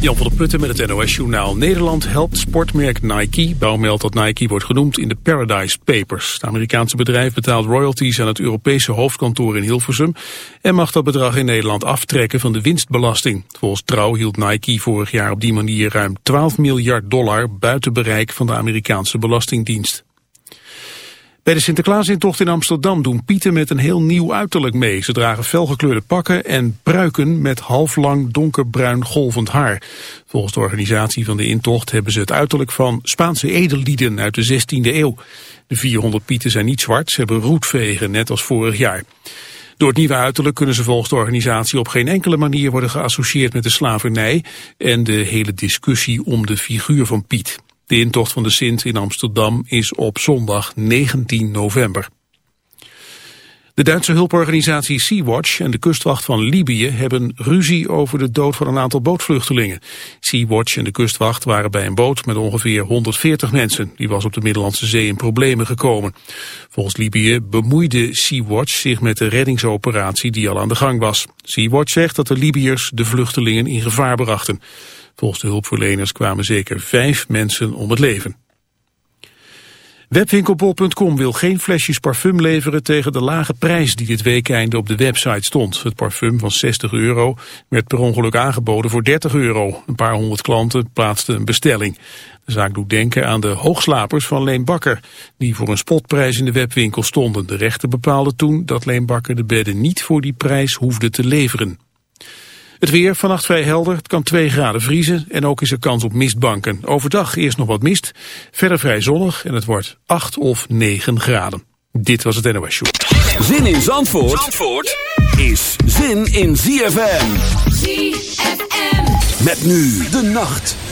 Jan van der Putten met het NOS-journaal. Nederland helpt sportmerk Nike. Bouw meldt dat Nike wordt genoemd in de Paradise Papers. Het Amerikaanse bedrijf betaalt royalties aan het Europese hoofdkantoor in Hilversum... en mag dat bedrag in Nederland aftrekken van de winstbelasting. Volgens Trouw hield Nike vorig jaar op die manier ruim 12 miljard dollar... buiten bereik van de Amerikaanse Belastingdienst. Bij de Sinterklaasintocht in Amsterdam doen pieten met een heel nieuw uiterlijk mee. Ze dragen felgekleurde pakken en pruiken met halflang donkerbruin golvend haar. Volgens de organisatie van de intocht hebben ze het uiterlijk van Spaanse edellieden uit de 16e eeuw. De 400 pieten zijn niet zwart, ze hebben roetvegen, net als vorig jaar. Door het nieuwe uiterlijk kunnen ze volgens de organisatie op geen enkele manier worden geassocieerd met de slavernij en de hele discussie om de figuur van Piet. De intocht van de Sint in Amsterdam is op zondag 19 november. De Duitse hulporganisatie Sea-Watch en de kustwacht van Libië hebben ruzie over de dood van een aantal bootvluchtelingen. Sea-Watch en de kustwacht waren bij een boot met ongeveer 140 mensen. Die was op de Middellandse Zee in problemen gekomen. Volgens Libië bemoeide Sea-Watch zich met de reddingsoperatie die al aan de gang was. Sea-Watch zegt dat de Libiërs de vluchtelingen in gevaar brachten. Volgens de hulpverleners kwamen zeker vijf mensen om het leven. Webwinkelbol.com wil geen flesjes parfum leveren tegen de lage prijs die dit weekende op de website stond. Het parfum van 60 euro werd per ongeluk aangeboden voor 30 euro. Een paar honderd klanten plaatsten een bestelling. De zaak doet denken aan de hoogslapers van Leen Bakker, die voor een spotprijs in de webwinkel stonden. De rechter bepaalde toen dat Leen Bakker de bedden niet voor die prijs hoefde te leveren. Het weer vannacht vrij helder, het kan 2 graden vriezen en ook is er kans op mistbanken. Overdag eerst nog wat mist, verder vrij zonnig en het wordt 8 of 9 graden. Dit was het NOS Show. Zin in Zandvoort, Zandvoort is zin in ZFM. ZFM. Met nu de nacht.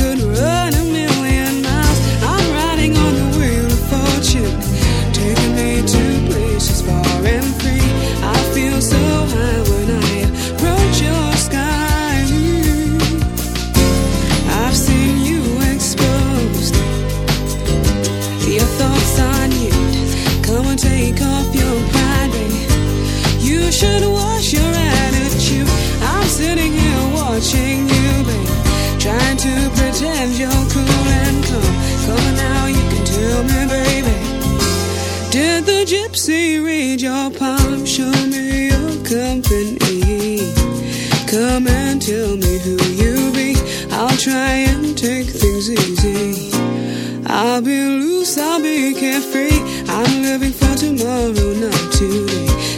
should wash your attitude. I'm sitting here watching you, baby. Trying to pretend you're cool and calm. Come now, you can tell me, baby. Did the gypsy read your palm? Show me your company. Come and tell me who you be. I'll try and take things easy. I'll be loose, I'll be carefree. I'm living for tomorrow, not today.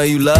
know you love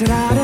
makes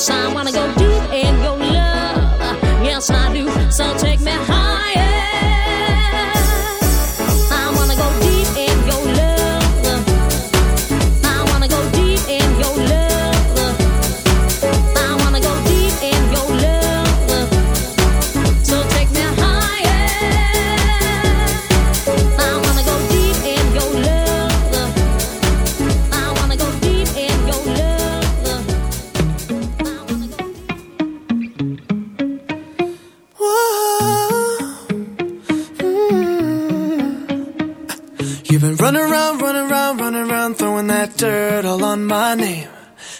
I wanna go deep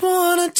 just wanna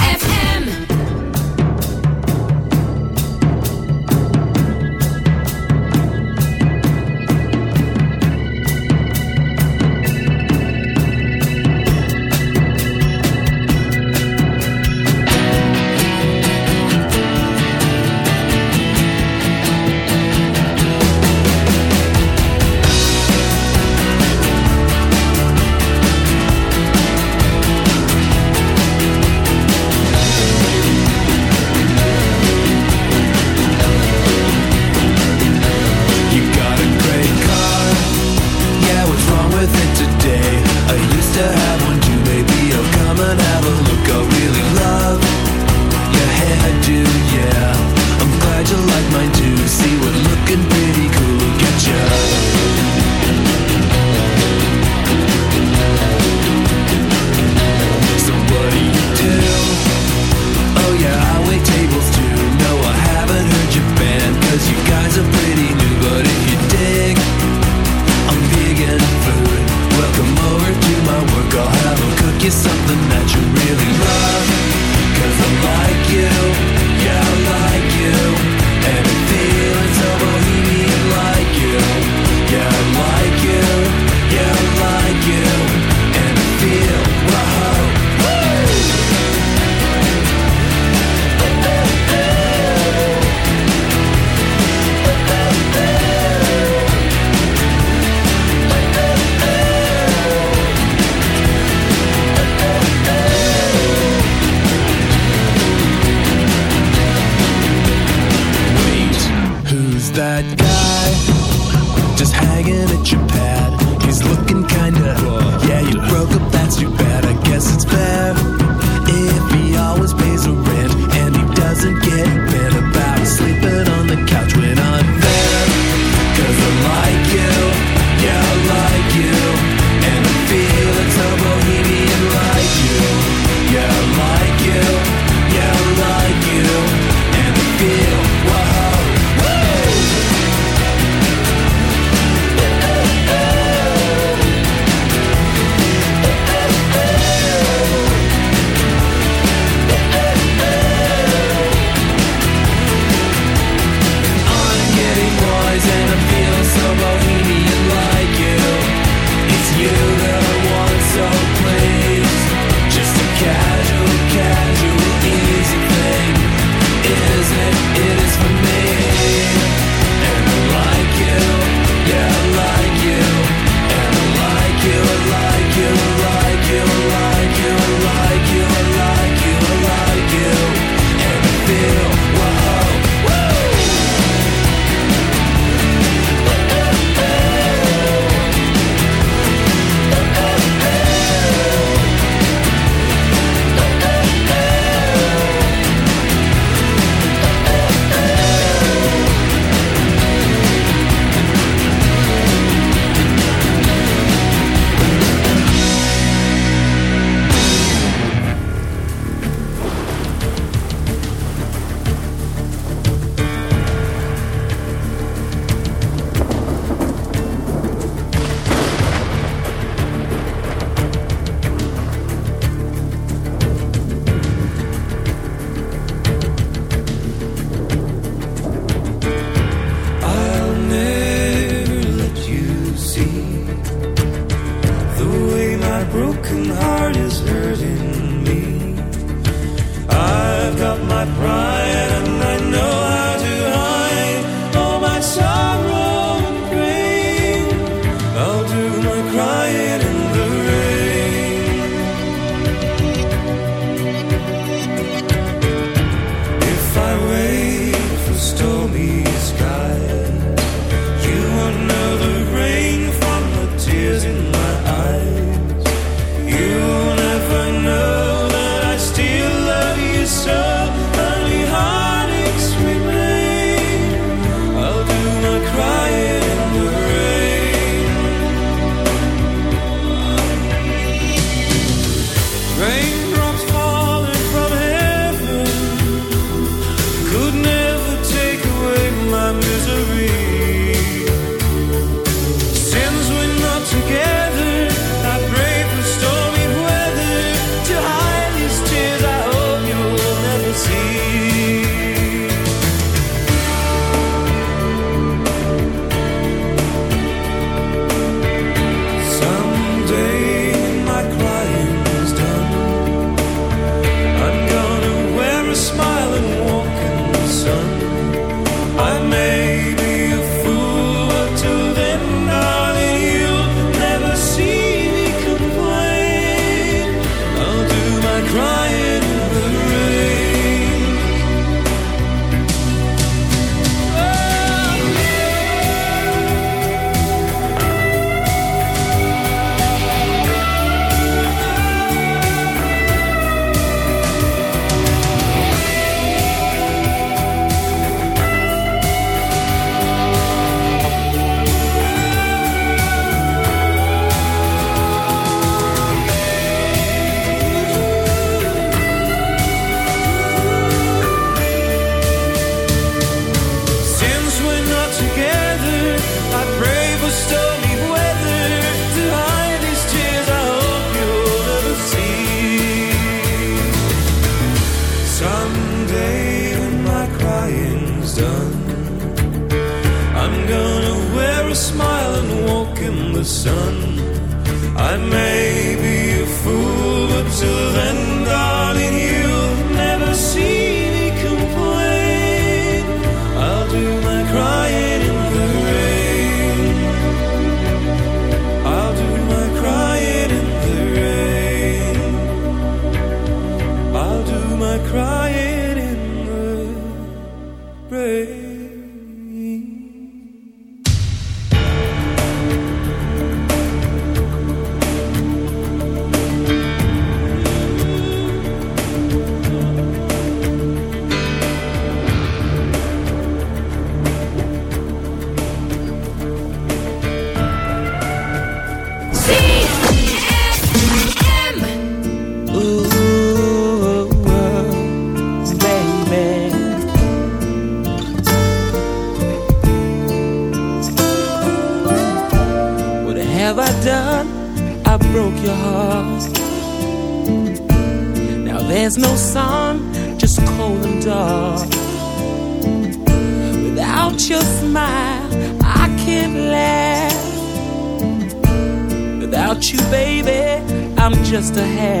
just a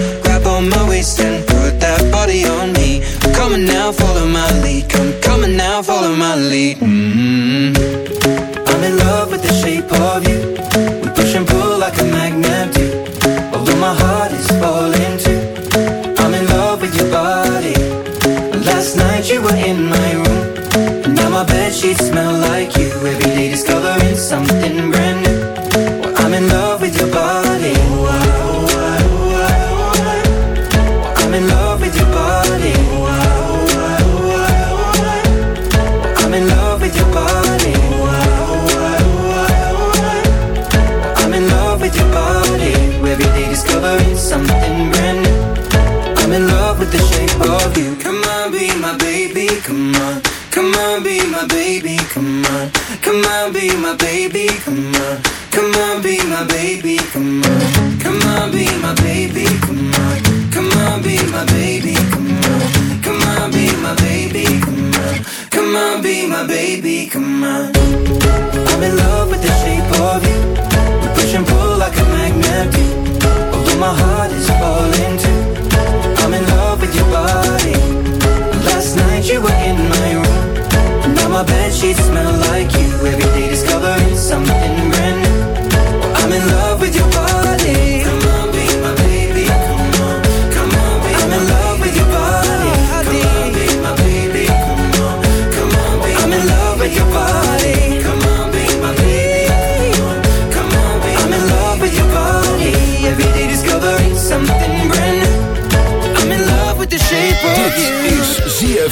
like a magnet.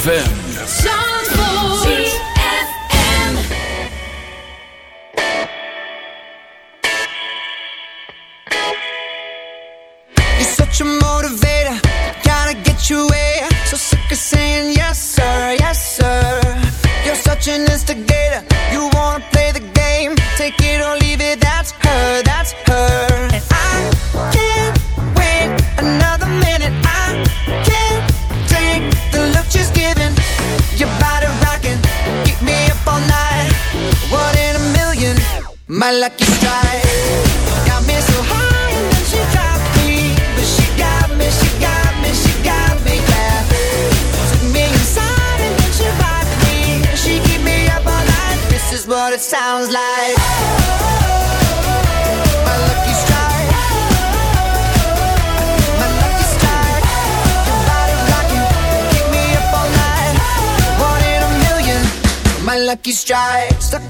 ZFM. lucky strike. Stuck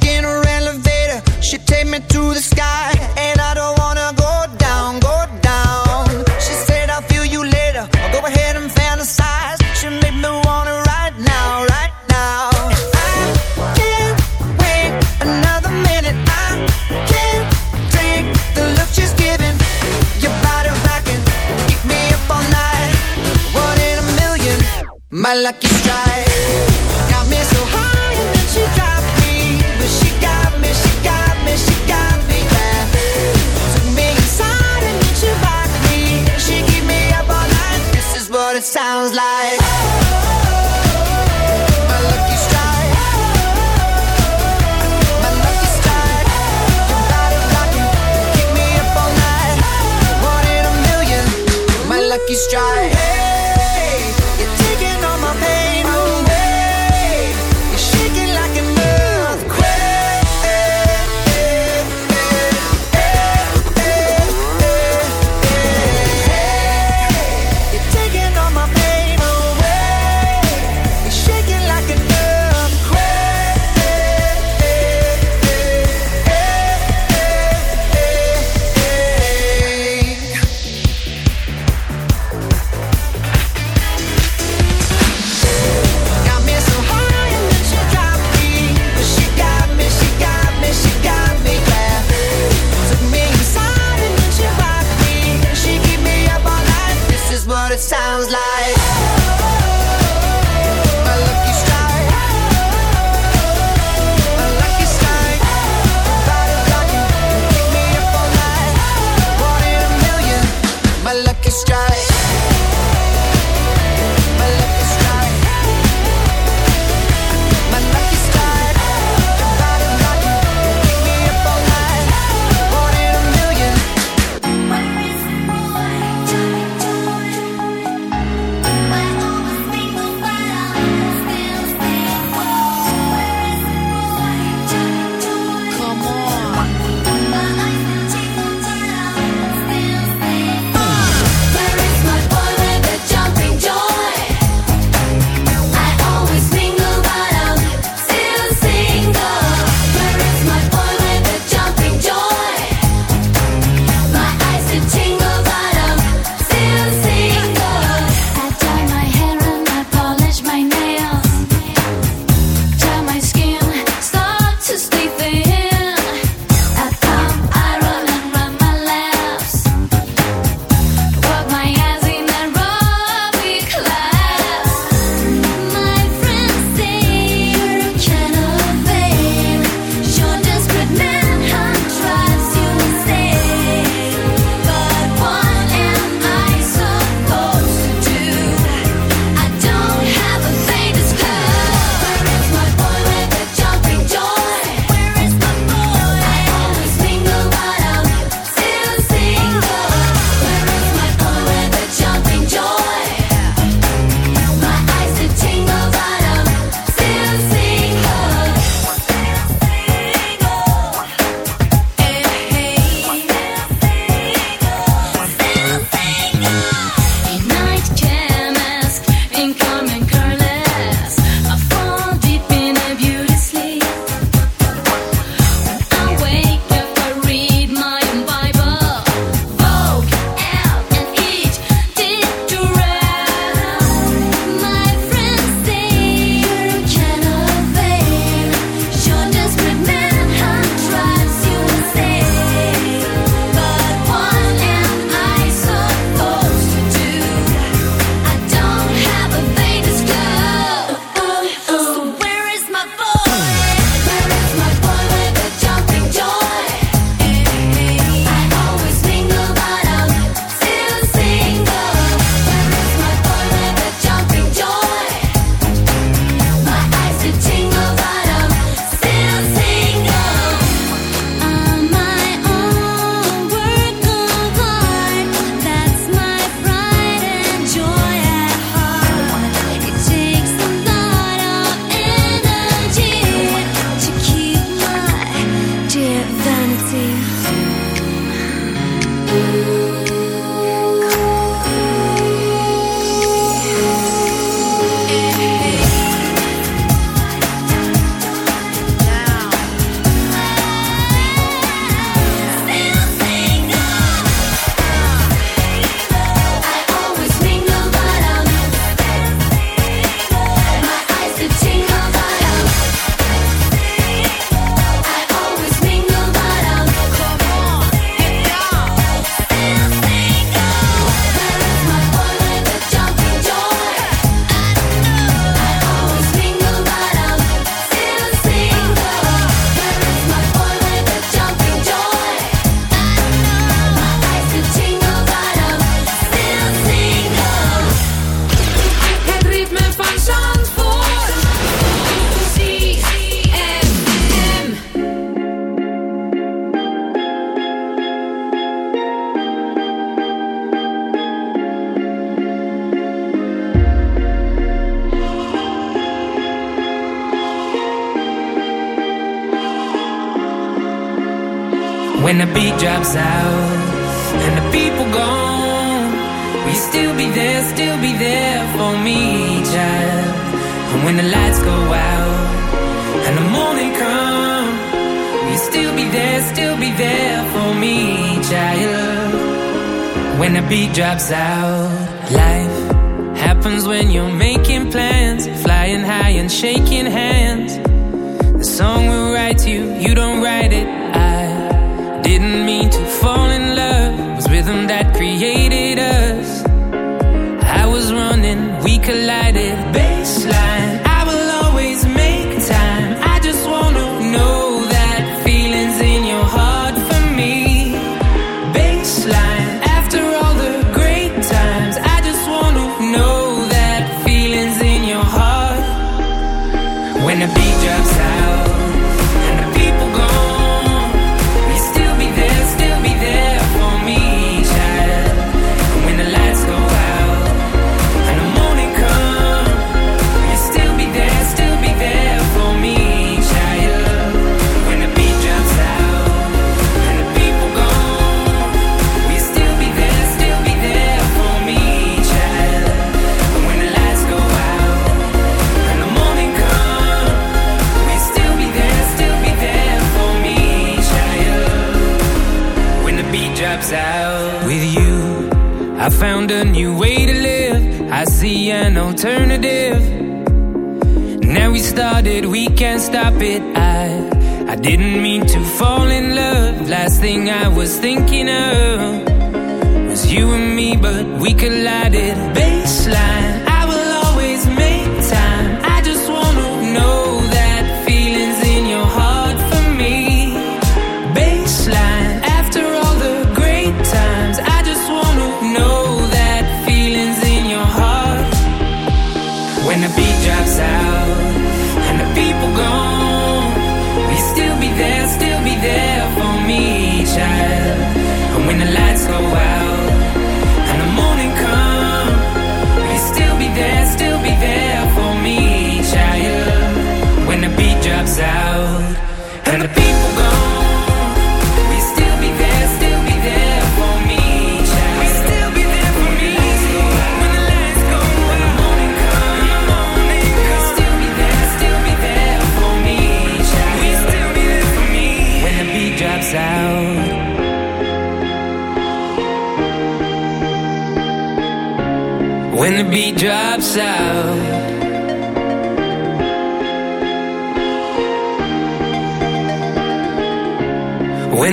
heartbeat drops out. Life happens when you're making plans, flying high and shaking hands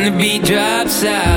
the beat drops out.